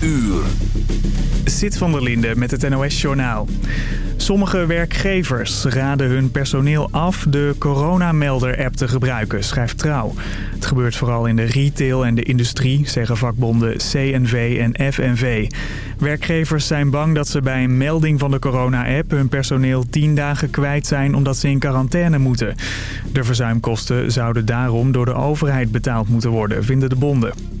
uur. Zit van der Linde met het NOS-journaal. Sommige werkgevers raden hun personeel af de coronamelder-app te gebruiken, schrijft Trouw. Het gebeurt vooral in de retail en de industrie, zeggen vakbonden CNV en FNV. Werkgevers zijn bang dat ze bij een melding van de corona-app hun personeel 10 dagen kwijt zijn omdat ze in quarantaine moeten. De verzuimkosten zouden daarom door de overheid betaald moeten worden, vinden de bonden.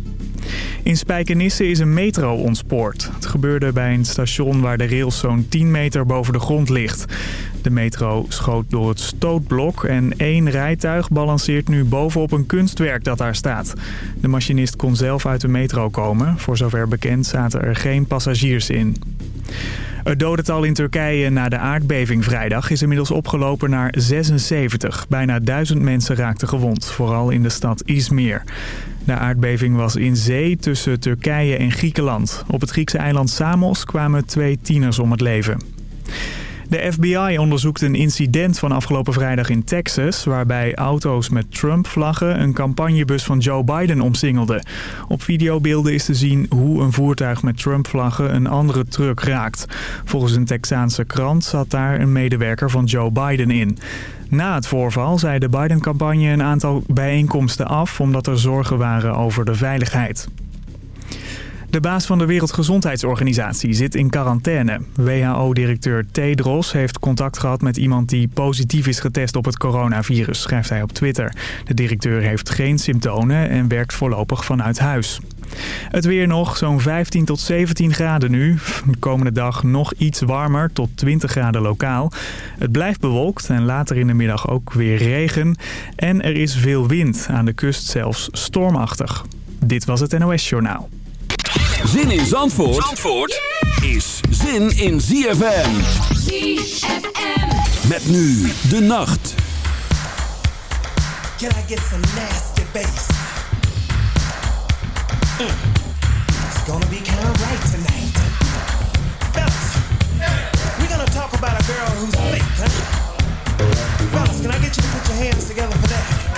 In Spijkenisse is een metro ontspoord. Het gebeurde bij een station waar de rails zo'n 10 meter boven de grond ligt. De metro schoot door het stootblok en één rijtuig balanceert nu bovenop een kunstwerk dat daar staat. De machinist kon zelf uit de metro komen. Voor zover bekend zaten er geen passagiers in. Het dodental in Turkije na de aardbeving vrijdag is inmiddels opgelopen naar 76. Bijna duizend mensen raakten gewond, vooral in de stad Izmir. De aardbeving was in zee tussen Turkije en Griekenland. Op het Griekse eiland Samos kwamen twee tieners om het leven. De FBI onderzoekt een incident van afgelopen vrijdag in Texas... waarbij auto's met Trump-vlaggen een campagnebus van Joe Biden omsingelden. Op videobeelden is te zien hoe een voertuig met Trump-vlaggen een andere truck raakt. Volgens een Texaanse krant zat daar een medewerker van Joe Biden in. Na het voorval zei de Biden-campagne een aantal bijeenkomsten af... omdat er zorgen waren over de veiligheid. De baas van de Wereldgezondheidsorganisatie zit in quarantaine. WHO-directeur Tedros heeft contact gehad met iemand die positief is getest op het coronavirus, schrijft hij op Twitter. De directeur heeft geen symptomen en werkt voorlopig vanuit huis. Het weer nog, zo'n 15 tot 17 graden nu. De komende dag nog iets warmer, tot 20 graden lokaal. Het blijft bewolkt en later in de middag ook weer regen. En er is veel wind, aan de kust zelfs stormachtig. Dit was het NOS Journaal. Zin in Zandvoort, Zandvoort is zin in ZFM. ZFM. Met nu de nacht. Can I get some nasty bass? It's gonna be kind of right tonight. Fellas, we're gonna talk about a girl who's huh? Fellas, can I get you to put your hands together for that?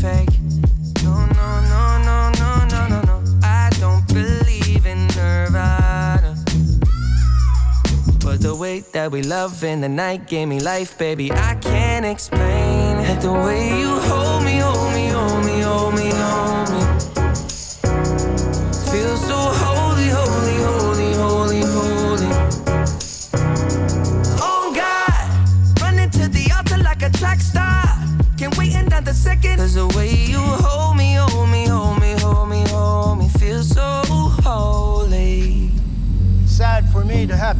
fake. No, no, no, no, no, no, no, no. I don't believe in Nirvana. But the way that we love in the night gave me life, baby. I can't explain. The way you hold me, hold hold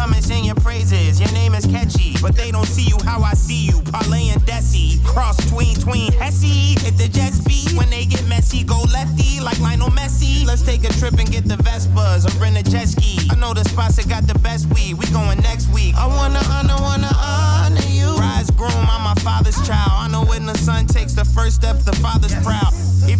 come and sing your praises, your name is catchy. But they don't see you how I see you, Parlay and Desi. Cross tween, tween, Hesse. Hit the jet speed, when they get messy, go lefty, like Lionel Messi. Let's take a trip and get the Vespas, or rent a jet ski. I know the spots that got the best weed, we going next week. I wanna honor, wanna honor you. Rise groom, I'm my father's child. I know when the son takes the first step, the father's proud.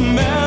matter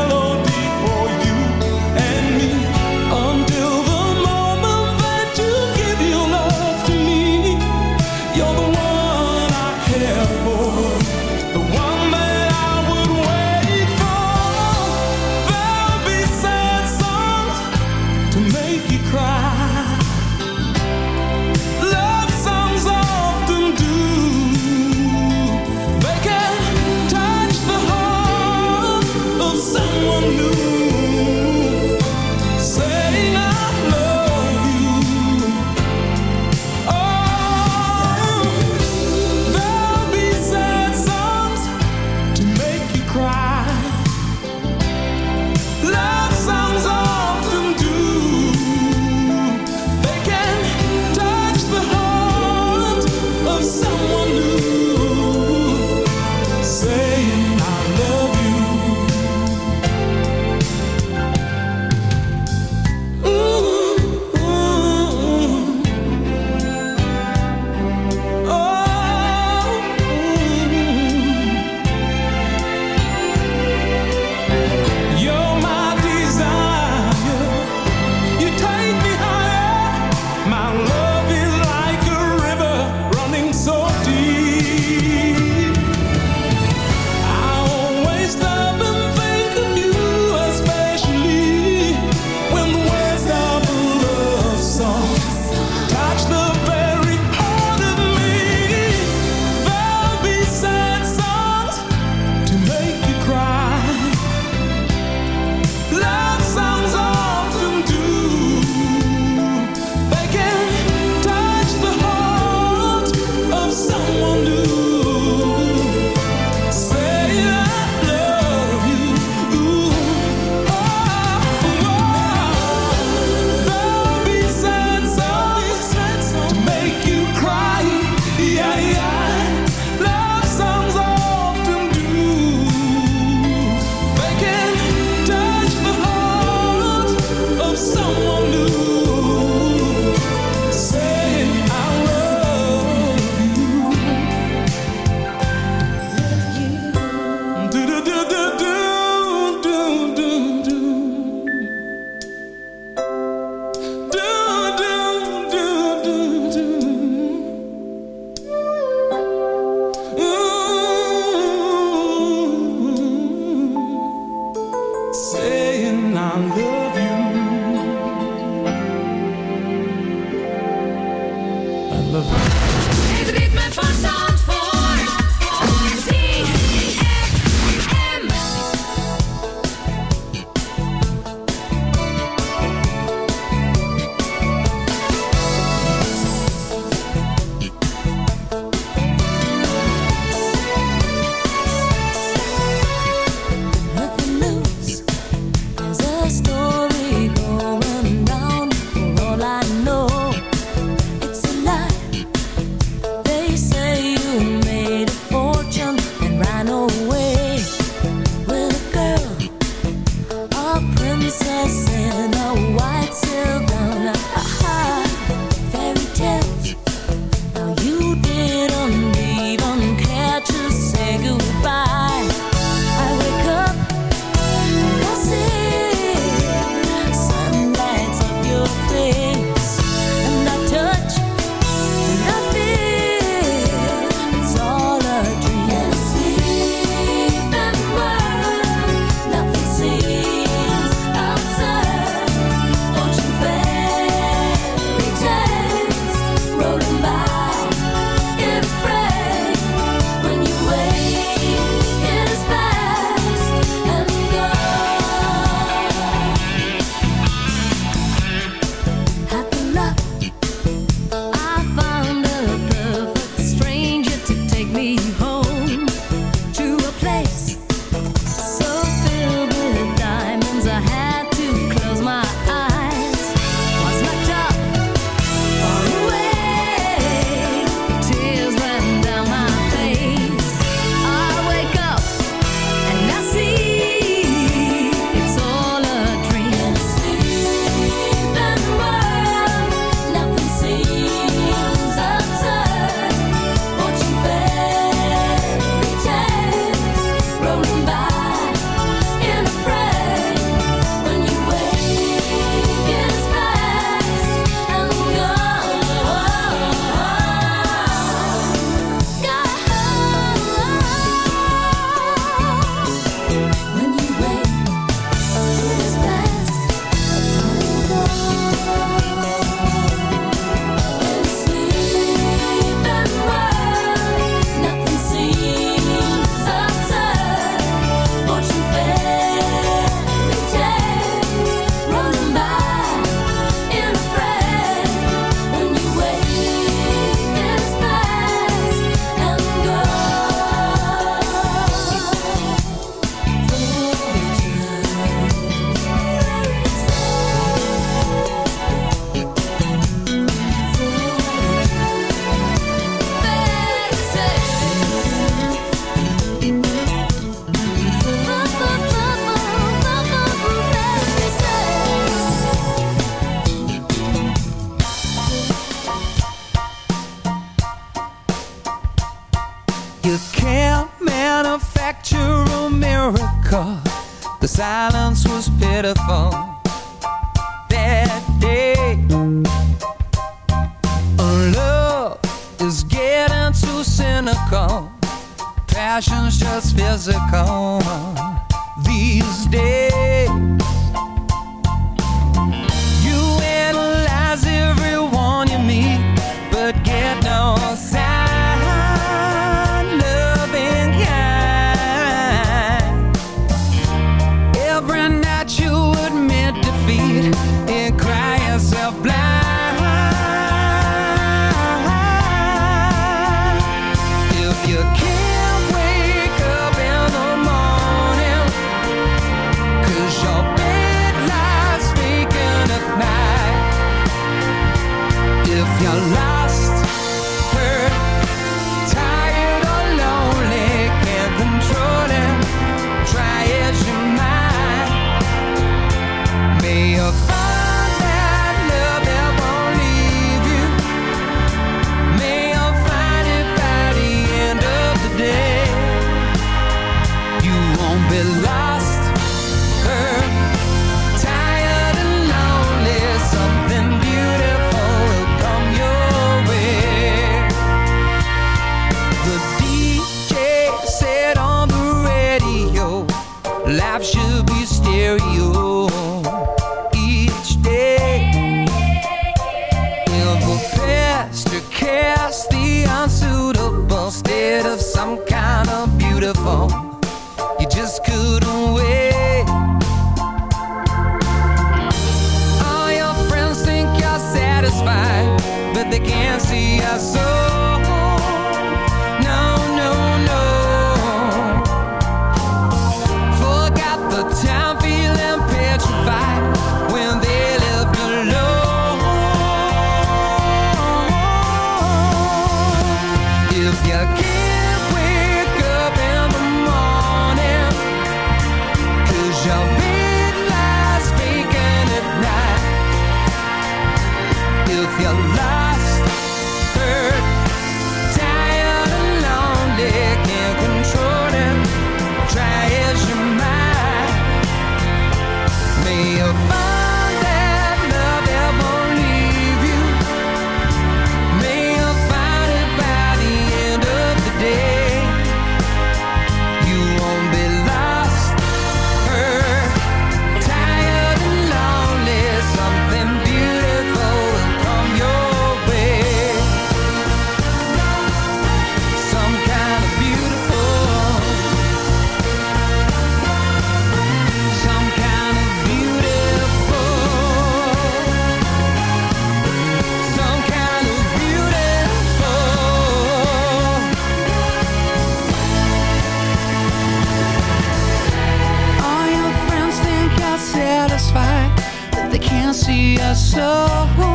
see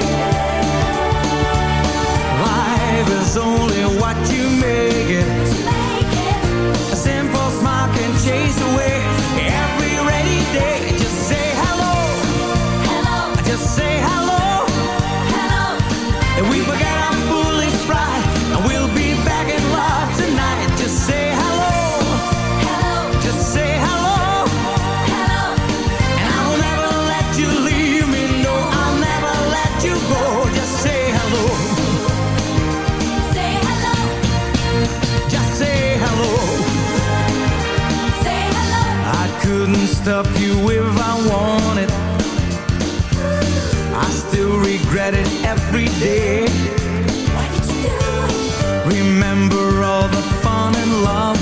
every day. Remember all the fun and love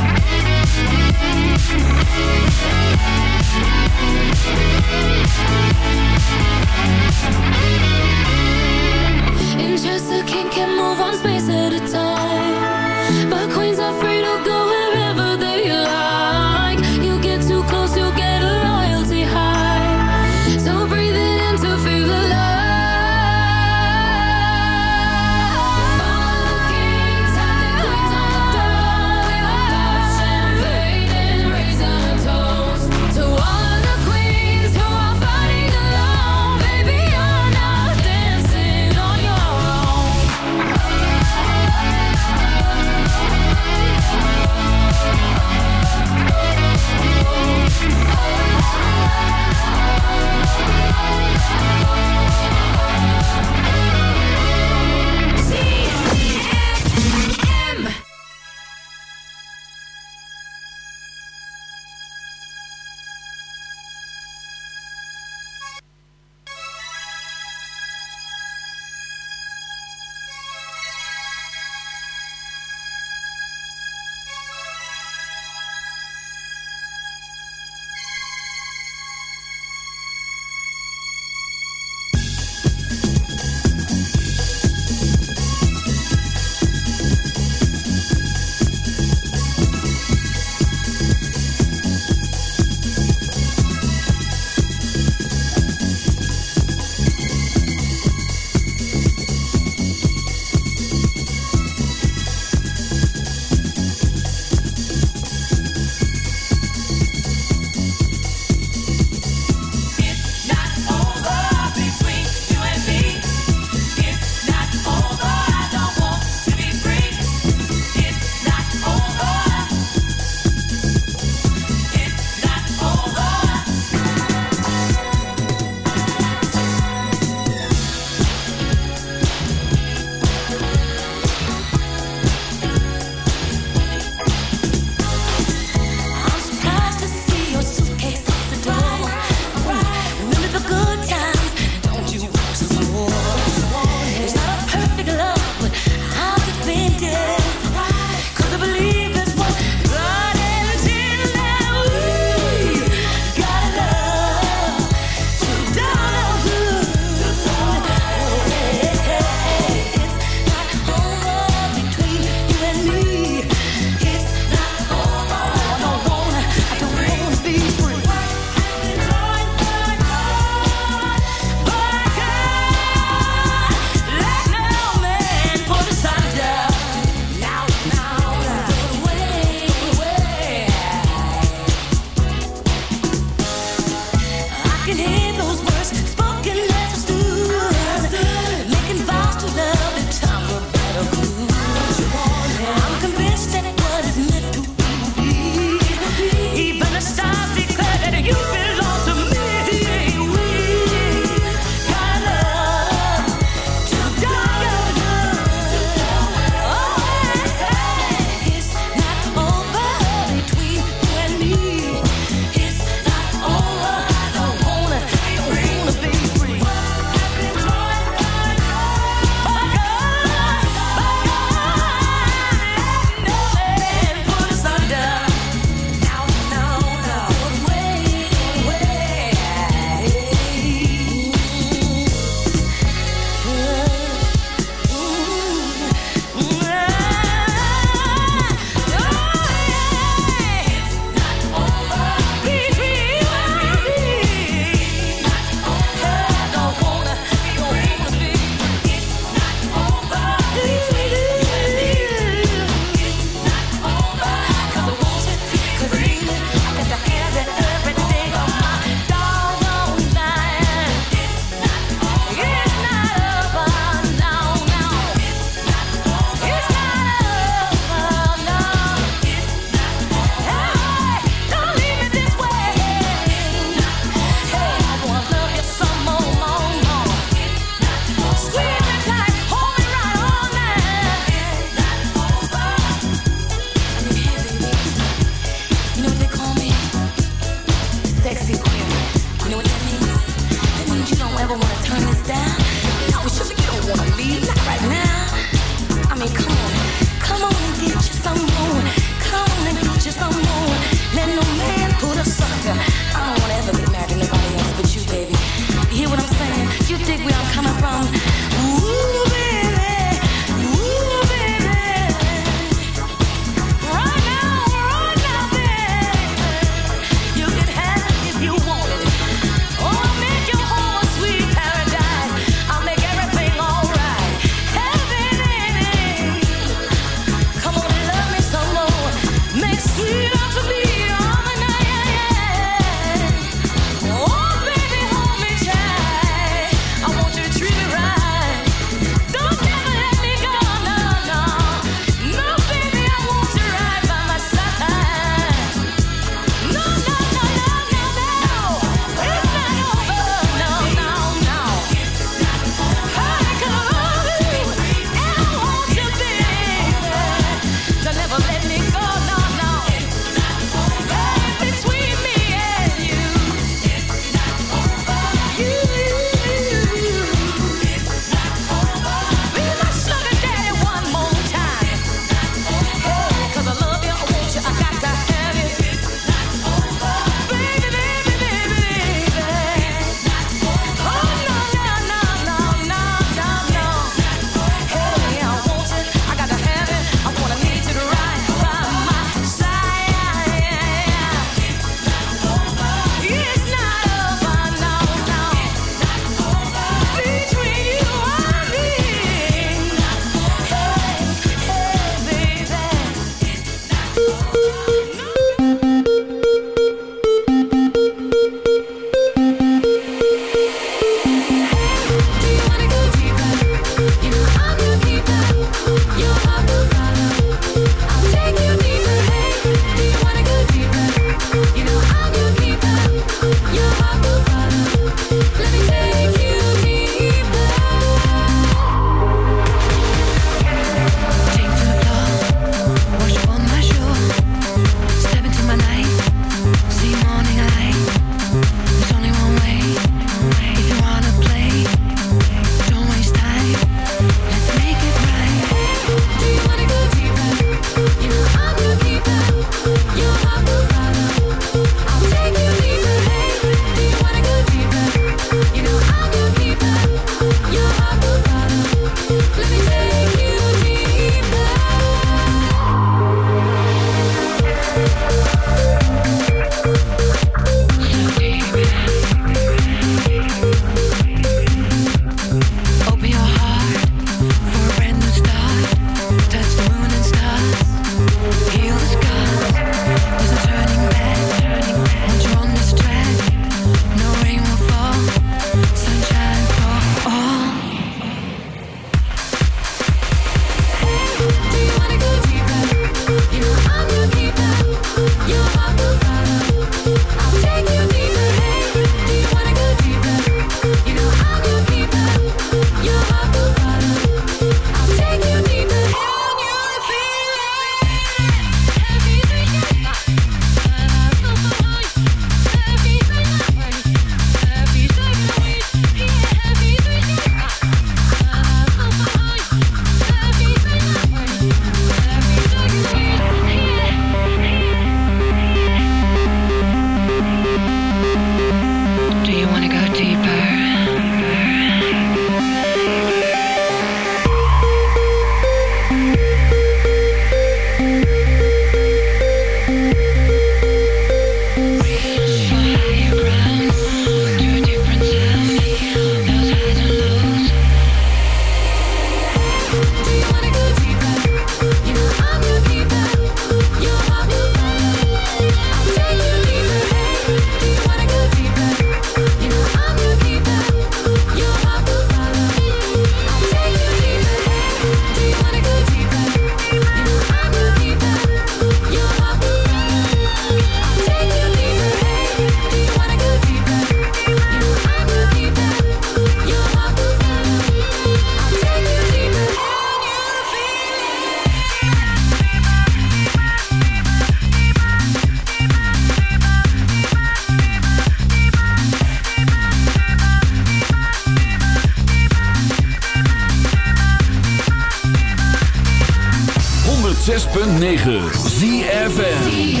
106.9 ZFN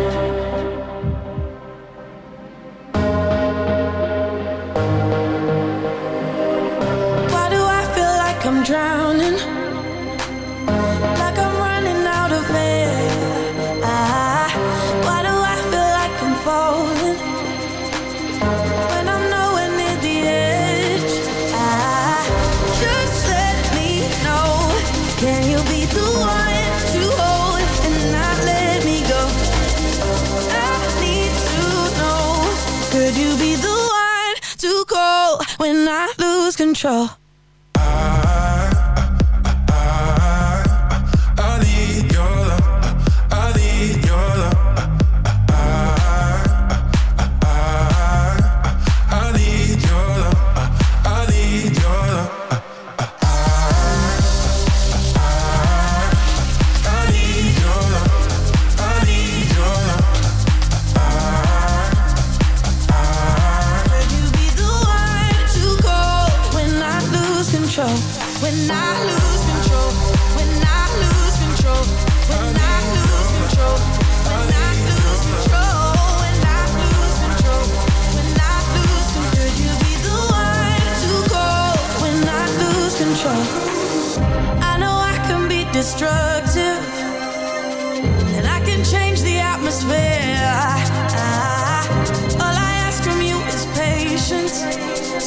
control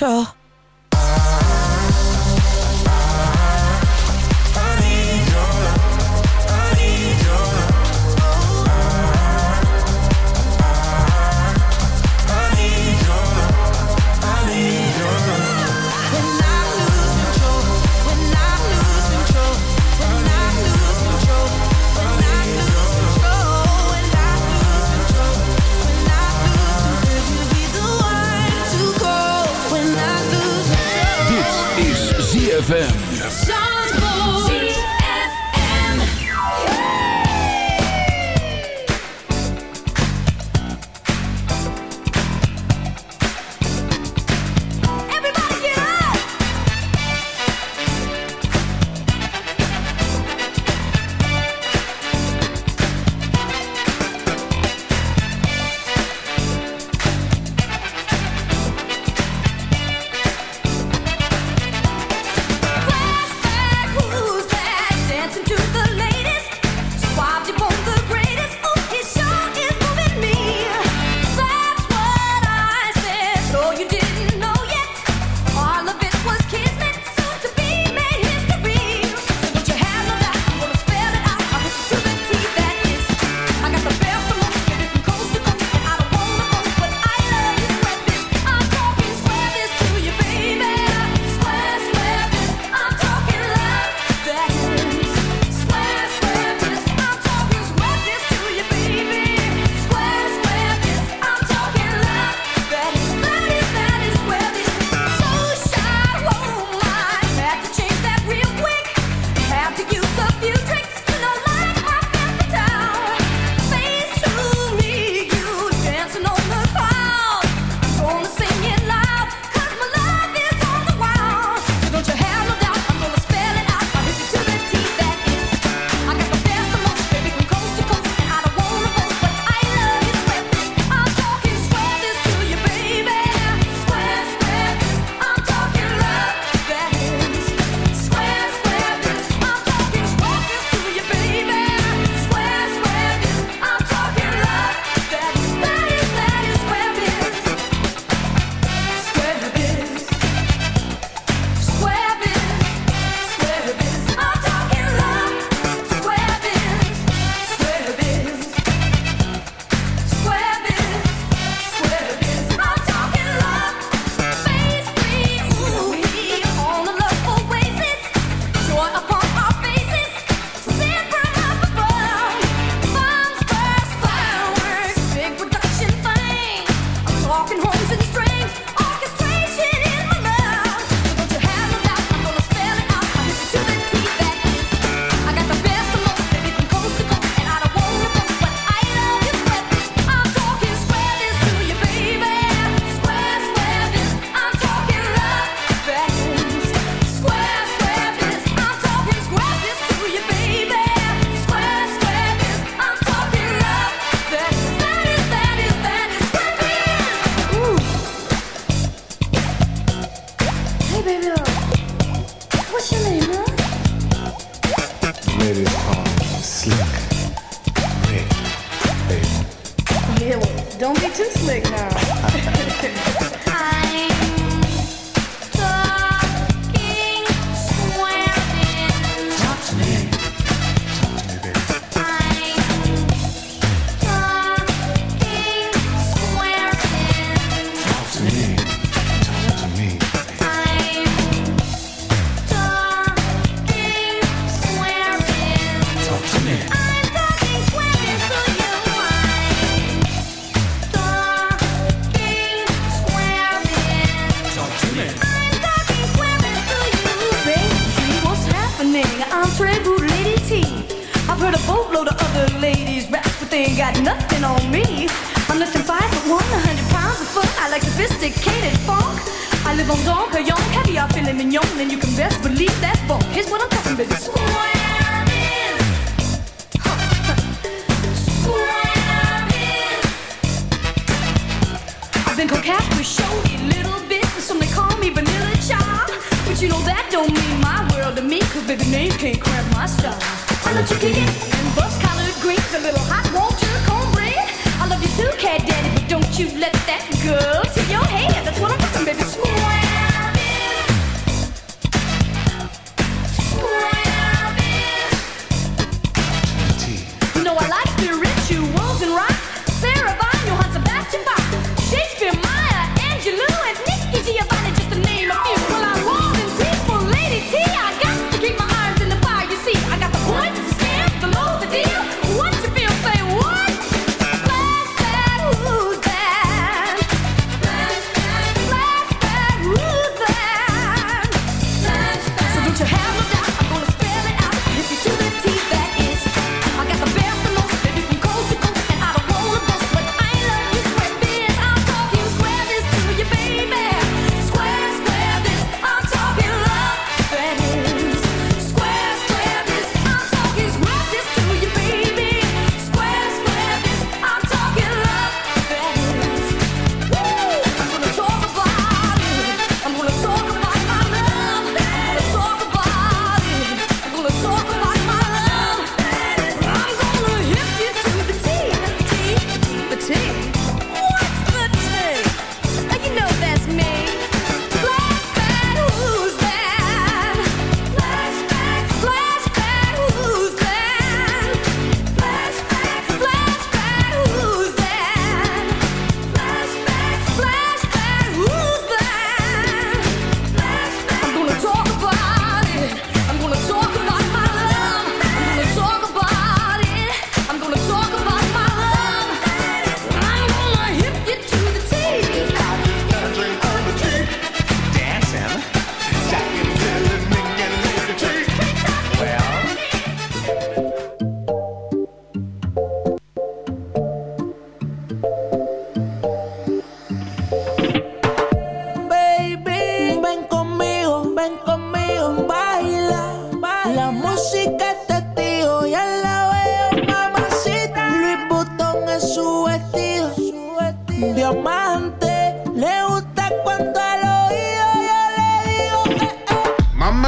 Lose